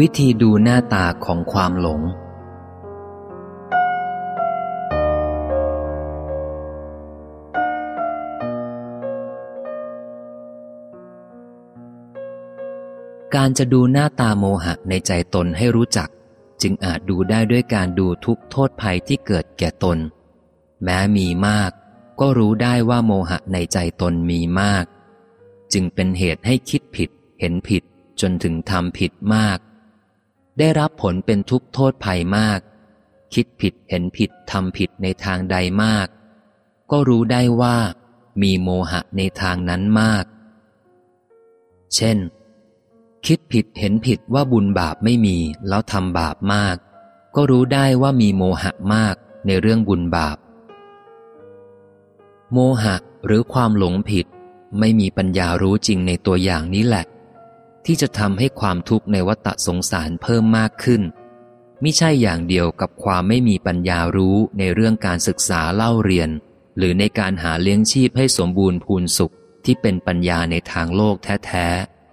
วิธีดูหน้าตาของความหลง การจะดูหน้าตาโมหะในใจตนให้รู้จัก จึงอาจดูได้ด้วยการดูทุกโทษภัยที่เกิดแก่ตน แม้มีมาก ก็รู้ได้ว่าโมหะในใจตนมีมาก จึงเป็นเหตุให้คิดผิด เห็นผิดจนถึงทำผิดมาก ได้รับผลเป็นทุกโทษภัยมาก คิดผิดเห็นผิดทำผิดในทางใดมาก ก็รู้ได้ว่า มีโมหะในทางนั้นมาก เช่น คิดผิดเห็นผิดว่าบุญบาปไม่มีแล้วทำบาปมาก ก็รู้ได้ว่ามีโมหะมากในเรื่องบุญบาป โมหะหรือความหลงผิดไม่มีปัญญารู้จริงในตัวอย่างนี้แหละ ที่จะทำให้ความทุกข์ในวัฏสงสารเพิ่มมากขึ้นมิใช่อย่างเดียวกับความไม่มีปัญญารู้ในเรื่องการศึกษาเล่าเรียน หรือในการหาเลี้ยงชีพให้สมบูรณ์พูนสุขที่เป็นปัญญาในทางโลกแท้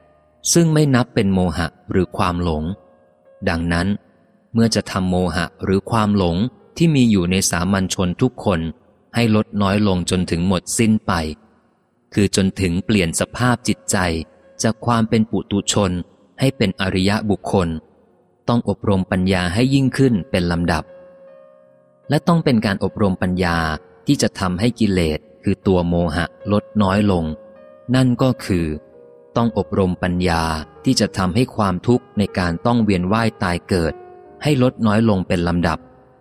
ๆ ซึ่งไม่นับเป็นโมหะหรือความหลง ดังนั้น เมื่อจะทำโมหะหรือความหลงที่มีอยู่ในสามัญชนทุกคนให้ลดน้อยลงจนถึงหมดสิ้นไป คือจนถึงเปลี่ยนสภาพจิตใจ จากความเป็นปุตุชนให้เป็นอริยะบุคคล ต้องอบรมปัญญาให้ยิ่งขึ้นเป็นลำดับ และต้องเป็นการอบรมปัญญาที่จะทำให้กิเลสคือตัวโมหะลดน้อยลง นั่นก็คือ ต้องอบรมปัญญาที่จะทำให้ความทุกข์ในการต้องเวียนว่ายตายเกิด ให้ลดน้อยลงเป็นลำดับ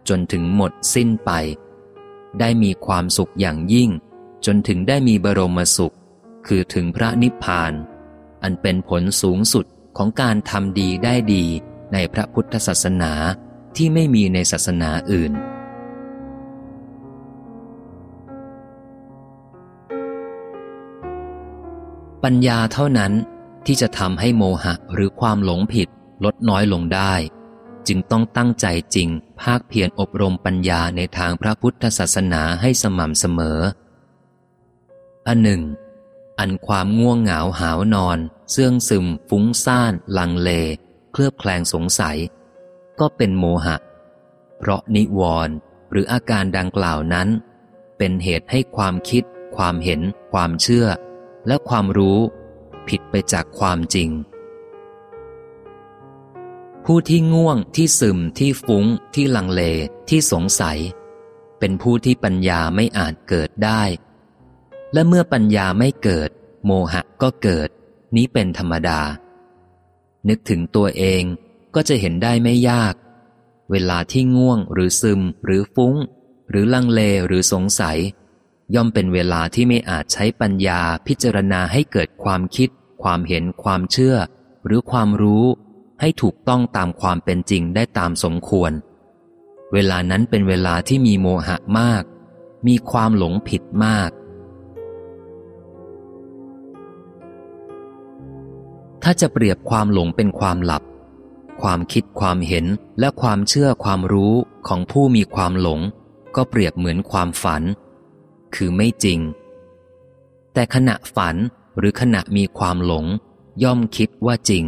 จนถึงหมดสิ้นไป ได้มีความสุขอย่างยิ่ง จนถึงได้มีบรมสุข คือถึงพระนิพพาน อันเป็นผลสูงสุดของการทำดีได้ดีในพระพุทธศาสนาที่ไม่มีในศาสนาอื่น ปัญญาเท่านั้นที่จะทำให้โมหะหรือความหลงผิดลดน้อยลงได้ จึงต้องตั้งใจจริง ภาคเพียรอบรมปัญญาในทางพระพุทธศาสนาให้สม่ำเสมออันหนึ่ง อันความง่วงเหงาหาวนอน เสื่องซึม ฟุ้งซ่าน ลังเล เคลือบแคลงสงสัย ก็เป็นโมหะ เพราะนิวรณ์หรืออาการดังกล่าวนั้น เป็นเหตุให้ความคิด ความเห็น ความเชื่อ และความรู้ ผิดไปจากความจริง ผู้ที่ง่วงที่ซึมที่ฟุ้ง ที่ลังเลที่สงสัย เป็นผู้ที่ปัญญาไม่อาจเกิดได้ และเมื่อปัญญาไม่เกิด โมหะก็เกิด นี้เป็นธรรมดา นึกถึงตัวเองก็จะเห็นได้ไม่ยาก เวลาที่ง่วงหรือซึม หรือฟุ้ง หรือลังเลหรือสงสัย ย่อมเป็นเวลาที่ไม่อาจใช้ปัญญาพิจารณาให้เกิดความคิด ความเห็นความเชื่อ หรือความรู้ ให้ถูกต้องตามความเป็นจริงได้ตามสมควร เวลานั้นเป็นเวลาที่มีโมหะมาก มีความหลงผิดมาก ถ้าจะเปรียบความหลงเป็นความหลับ ความคิดความเห็นและความเชื่อความรู้ของผู้มีความหลง ก็เปรียบเหมือนความฝัน คือไม่จริง แต่ขณะฝันหรือขณะมีความหลง ย่อมคิดว่าจริง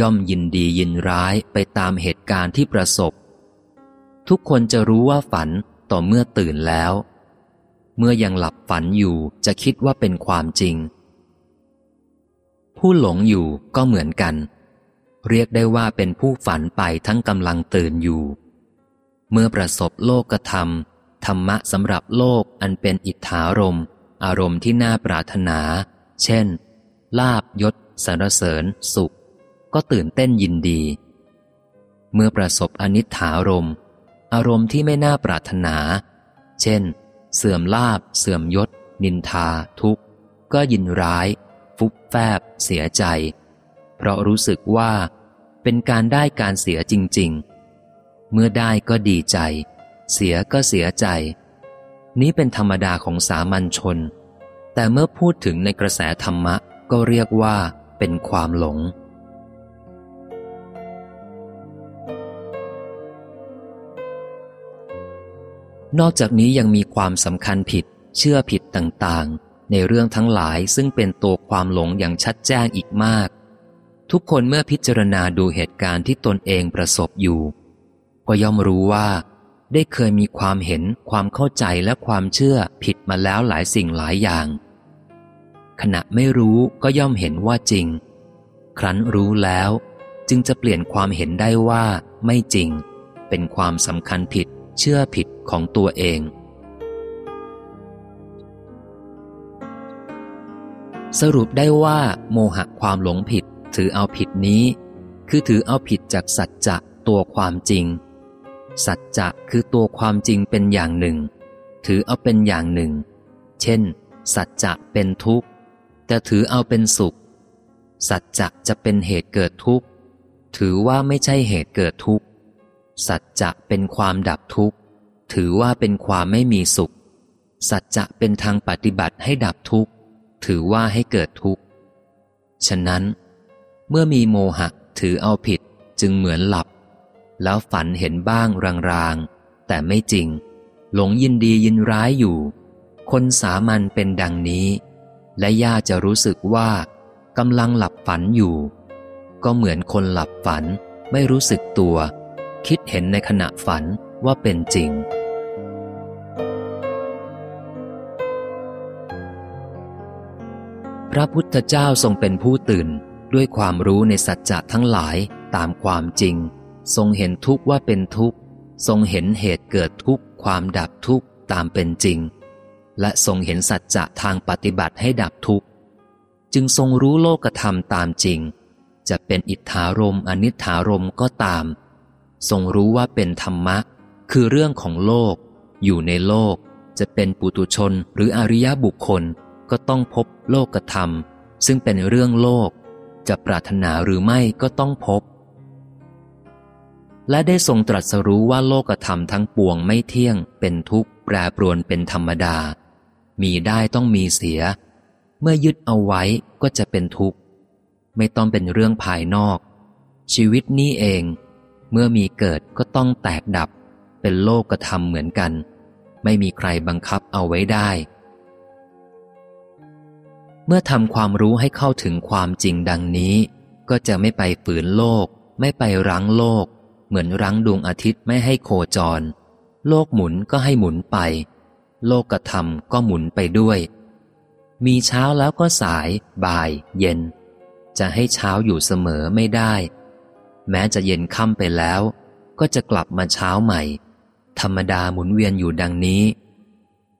ย่อมยินดียินร้ายไปตามเหตุการณ์ที่ประสบ ทุกคนจะรู้ว่าฝันต่อเมื่อตื่นแล้ว เมื่อยังหลับฝันอยู่จะคิดว่าเป็นความจริง ผู้หลงอยู่ก็เหมือนกัน เรียกได้ว่าเป็นผู้ฝันไปทั้งกำลังตื่นอยู่ เมื่อประสบโลกธรรม ธรรมะสำหรับโลกอันเป็นอิทธารม อารมณ์ที่น่าปรารถนา เช่น ลาบยศสรรเสริญ สุข ก็ตื่นเต้นยินดี เมื่อประสบอนิถารม อารมณ์ที่ไม่น่าปรารถนา เช่น เสื่อมลาบ เสื่อมยศ นินทา ทุกข์ ก็ยินร้าย ฟุบแฟบ เสียใจ เพราะรู้สึกว่า เป็นการได้การเสียจริง ๆ เมื่อได้ก็ดีใจ เสียก็เสียใจ นี้เป็นธรรมดาของสามัญชน แต่เมื่อพูดถึงในกระแสธรรมะก็เรียกว่าเป็นความหลงนอกจากนี้ยังมีความสำคัญผิด เชื่อผิดต่าง ในเรื่องทั้งหลายซึ่งเป็นตัวความหลงอย่างชัดแจ้งอีกมาก ทุกคนเมื่อพิจารณาดูเหตุการณ์ที่ตนเองประสบอยู่ ก็ย่อมรู้ว่า ได้เคยมีความเห็นความเข้าใจและความเชื่อผิดมาแล้วหลายสิ่งหลายอย่าง ขณะไม่รู้ก็ย่อมเห็นว่าจริง ครั้นรู้แล้ว จึงจะเปลี่ยนความเห็นได้ว่าไม่จริง เป็นความสำคัญผิด เชื่อผิดของตัวเอง สรุปได้ว่า โมหะความหลงผิด ถือเอาผิดนี้ คือถือเอาผิดจากสัจจะตัวความจริง สัจจะคือตัวความจริงเป็นอย่างหนึ่ง ถือเอาเป็นอย่างหนึ่ง เช่น สัจจะเป็นทุกข์ แต่ถือเอาเป็นสุข สัจจะจะเป็นเหตุเกิดทุกข์ ถือว่าไม่ใช่เหตุเกิดทุกข์ สัจจะเป็นความดับทุกข์ ถือว่าเป็นความไม่มีสุข สัจจะเป็นทางปฏิบัติให้ดับทุกข์ ถือว่าให้เกิดทุกข์ ฉะนั้น เมื่อมีโมหะถือเอาผิดจึงเหมือนหลับ แล้วฝันเห็นบ้างรางๆ แต่ไม่จริง หลงยินดียินร้ายอยู่ คนสามัญเป็นดังนี้ และย่าจะรู้สึกว่ากำลังหลับฝันอยู่ ก็เหมือนคนหลับฝันไม่รู้สึกตัว คิดเห็นในขณะฝันว่าเป็นจริง พระพุทธเจ้าทรงเป็นผู้ตื่น ด้วยความรู้ในสัจจะทั้งหลายตามความจริง ทรงเห็นทุกข์ว่าเป็นทุกข์ ทรงเห็นเหตุเกิดทุกข์ ความดับทุกข์ตามเป็นจริง และทรงเห็นสัจจะทางปฏิบัติให้ดับทุกข์ จึงทรงรู้โลกธรรมตามจริง จะเป็นอิทธารมอนิธารมก็ตาม ทรงรู้ว่าเป็นธรรมะ คือเรื่องของโลก อยู่ในโลก จะเป็นปุตุชนหรืออริยบุคคล ก็ต้องพบโลกธรรม ซึ่งเป็นเรื่องโลก จะปรารถนาหรือไม่ก็ต้องพบ และได้ทรงตรัสรู้ว่าโลกธรรมทั้งปวงไม่เที่ยง เป็นทุกข์แปรปรวนเป็นธรรมดา มีได้ต้องมีเสีย เมื่อยึดเอาไว้ก็จะเป็นทุกข์ ไม่ต้องเป็นเรื่องภายนอก ชีวิตนี้เอง เมื่อมีเกิดก็ต้องแตกดับ เป็นโลกธรรมเหมือนกัน ไม่มีใครบังคับเอาไว้ได้ เมื่อทำความรู้ให้เข้าถึงความจริงดังนี้ ก็จะไม่ไปฝืนโลก ไม่ไปรั้งโลก เหมือนรั้งดวงอาทิตย์ไม่ให้โคจร โลกหมุนก็ให้หมุนไป โลกกระทำก็หมุนไปด้วย มีเช้าแล้วก็สาย บ่าย เย็น จะให้เช้าอยู่เสมอไม่ได้ แม้จะเย็นค่ำไปแล้ว ก็จะกลับมาเช้าใหม่ ธรรมดาหมุนเวียนอยู่ดังนี้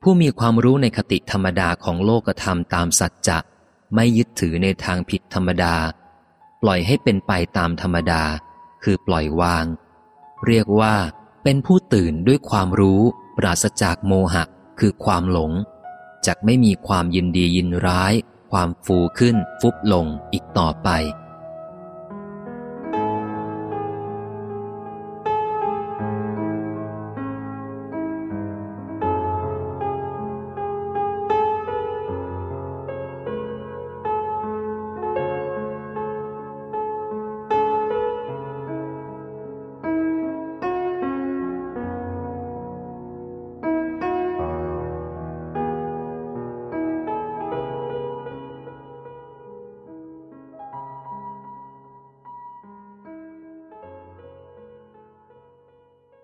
ผู้มีความรู้ในคติธรรมดาของโลกธรรมตามสัจจะไม่ยึดถือในทางผิดธรรมดา ปล่อยให้เป็นไปตามธรรมดา คือปล่อยวาง เรียกว่าเป็นผู้ตื่นด้วยความรู้ ปราศจากโมหะ คือความหลงจากไม่มีความยินดียินร้าย ความฟูขึ้นฟุบลงอีกต่อไป